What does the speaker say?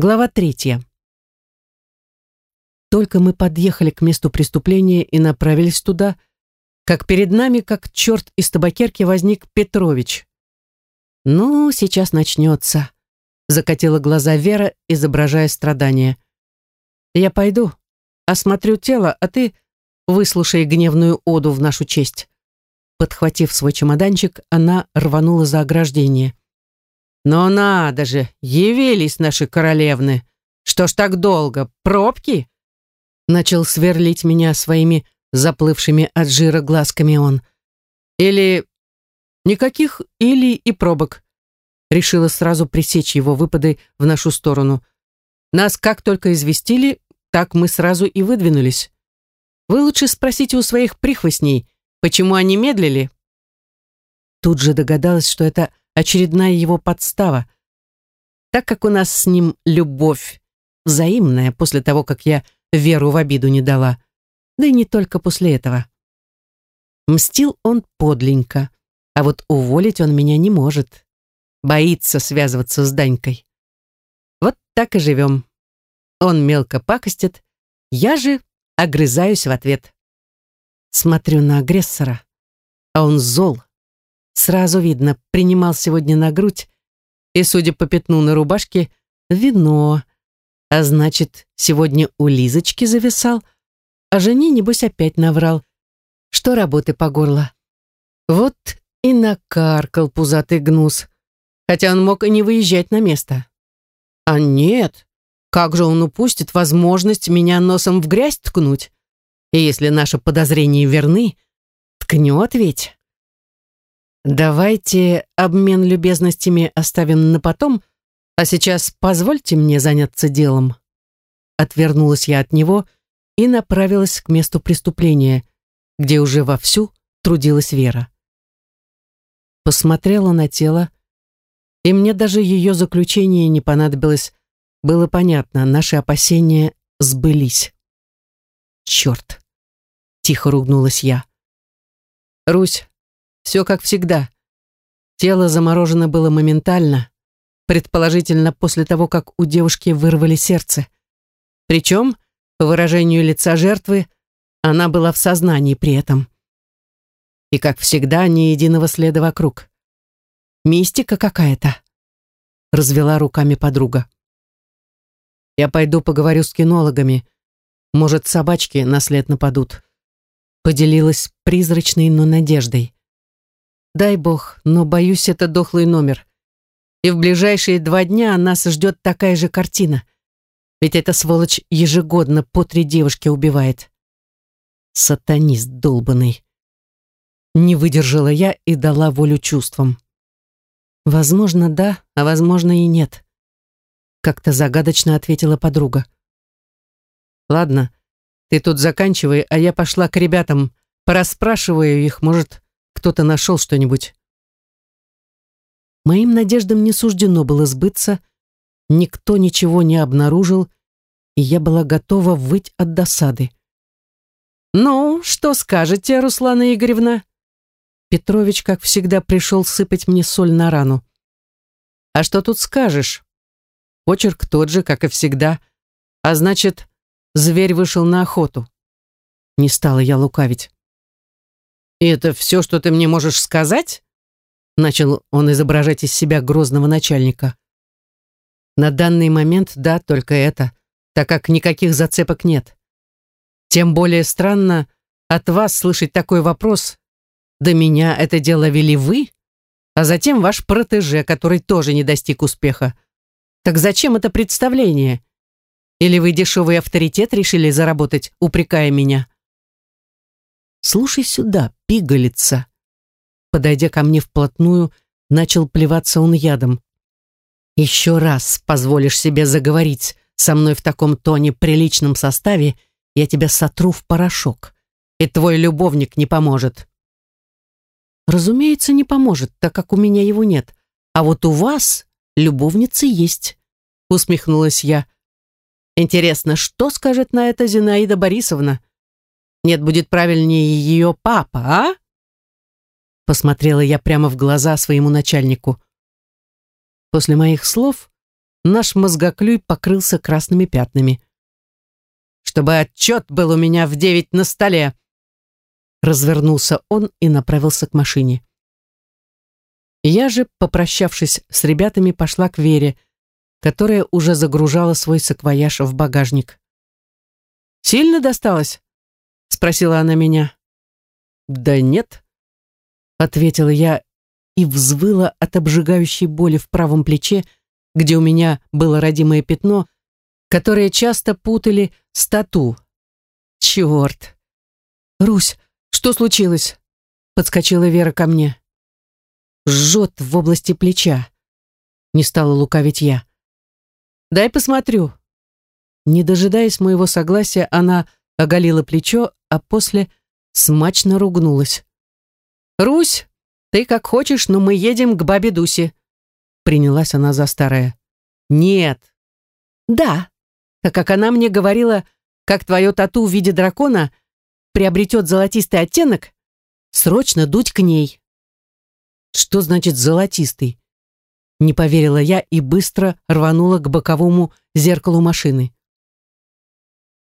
Глава третья. Только мы подъехали к месту преступления и направились туда, как перед нами, как черт из табакерки, возник Петрович. «Ну, сейчас начнется», — закатила глаза Вера, изображая страдания. «Я пойду, осмотрю тело, а ты выслушай гневную оду в нашу честь». Подхватив свой чемоданчик, она рванула за ограждение. «Но надо же, явились наши королевны! Что ж так долго? Пробки?» Начал сверлить меня своими заплывшими от жира глазками он. «Или...» «Никаких «или» и пробок». Решила сразу пресечь его выпады в нашу сторону. Нас как только известили, так мы сразу и выдвинулись. Вы лучше спросите у своих прихвостней, почему они медлили. Тут же догадалась, что это очередная его подстава. Так как у нас с ним любовь взаимная после того, как я веру в обиду не дала, да и не только после этого. Мстил он подленько, а вот уволить он меня не может. Боится связываться с Данькой. Вот так и живем. Он мелко пакостит, я же огрызаюсь в ответ. Смотрю на агрессора, а он зол, Сразу видно, принимал сегодня на грудь, и, судя по пятну на рубашке, вино. А значит, сегодня у Лизочки зависал, а жене, небось, опять наврал, что работы по горло. Вот и накаркал пузатый гнус, хотя он мог и не выезжать на место. А нет, как же он упустит возможность меня носом в грязь ткнуть? И если наши подозрения верны, ткнет ведь. Давайте обмен любезностями оставим на потом, а сейчас позвольте мне заняться делом. Отвернулась я от него и направилась к месту преступления, где уже вовсю трудилась Вера. Посмотрела на тело, и мне даже ее заключение не понадобилось. Было понятно, наши опасения сбылись. Черт! Тихо ругнулась я. Русь, все как всегда. Тело заморожено было моментально, предположительно после того, как у девушки вырвали сердце. Причем, по выражению лица жертвы, она была в сознании при этом. И, как всегда, ни единого следа вокруг. Мистика какая-то. Развела руками подруга. Я пойду поговорю с кинологами. Может, собачки на след нападут. Поделилась призрачной, но надеждой. Дай бог, но боюсь, это дохлый номер. И в ближайшие два дня нас ждет такая же картина. Ведь эта сволочь ежегодно по три девушки убивает. Сатанист долбанный. Не выдержала я и дала волю чувствам. Возможно, да, а возможно и нет. Как-то загадочно ответила подруга. Ладно, ты тут заканчивай, а я пошла к ребятам, пораспрашиваю их, может, кто-то нашел что-нибудь. Моим надеждам не суждено было сбыться, никто ничего не обнаружил, и я была готова выть от досады. «Ну, что скажете, Руслана Игоревна?» Петрович, как всегда, пришел сыпать мне соль на рану. «А что тут скажешь?» Почерк тот же, как и всегда, а значит, зверь вышел на охоту. Не стала я лукавить. «И это все, что ты мне можешь сказать?» Начал он изображать из себя грозного начальника. «На данный момент, да, только это, так как никаких зацепок нет. Тем более странно от вас слышать такой вопрос. До меня это дело вели вы, а затем ваш протеже, который тоже не достиг успеха. Так зачем это представление? Или вы дешевый авторитет решили заработать, упрекая меня?» «Слушай сюда, пигалица!» Подойдя ко мне вплотную, начал плеваться он ядом. «Еще раз позволишь себе заговорить со мной в таком тоне приличном составе, я тебя сотру в порошок, и твой любовник не поможет». «Разумеется, не поможет, так как у меня его нет, а вот у вас любовницы есть», усмехнулась я. «Интересно, что скажет на это Зинаида Борисовна?» Нет, будет правильнее ее папа, а? Посмотрела я прямо в глаза своему начальнику. После моих слов наш мозгоклюй покрылся красными пятнами. «Чтобы отчет был у меня в девять на столе!» Развернулся он и направился к машине. Я же, попрощавшись с ребятами, пошла к Вере, которая уже загружала свой саквояж в багажник. «Сильно досталось?» — спросила она меня. «Да нет», — ответила я и взвыла от обжигающей боли в правом плече, где у меня было родимое пятно, которое часто путали с тату. «Черт!» «Русь, что случилось?» — подскочила Вера ко мне. «Жжет в области плеча», — не стала лукавить я. «Дай посмотрю». Не дожидаясь моего согласия, она оголила плечо, а после смачно ругнулась. «Русь, ты как хочешь, но мы едем к бабе Дусе», принялась она за старое. «Нет». «Да, так как она мне говорила, как твое тату в виде дракона приобретет золотистый оттенок, срочно дуть к ней». «Что значит золотистый?» Не поверила я и быстро рванула к боковому зеркалу машины.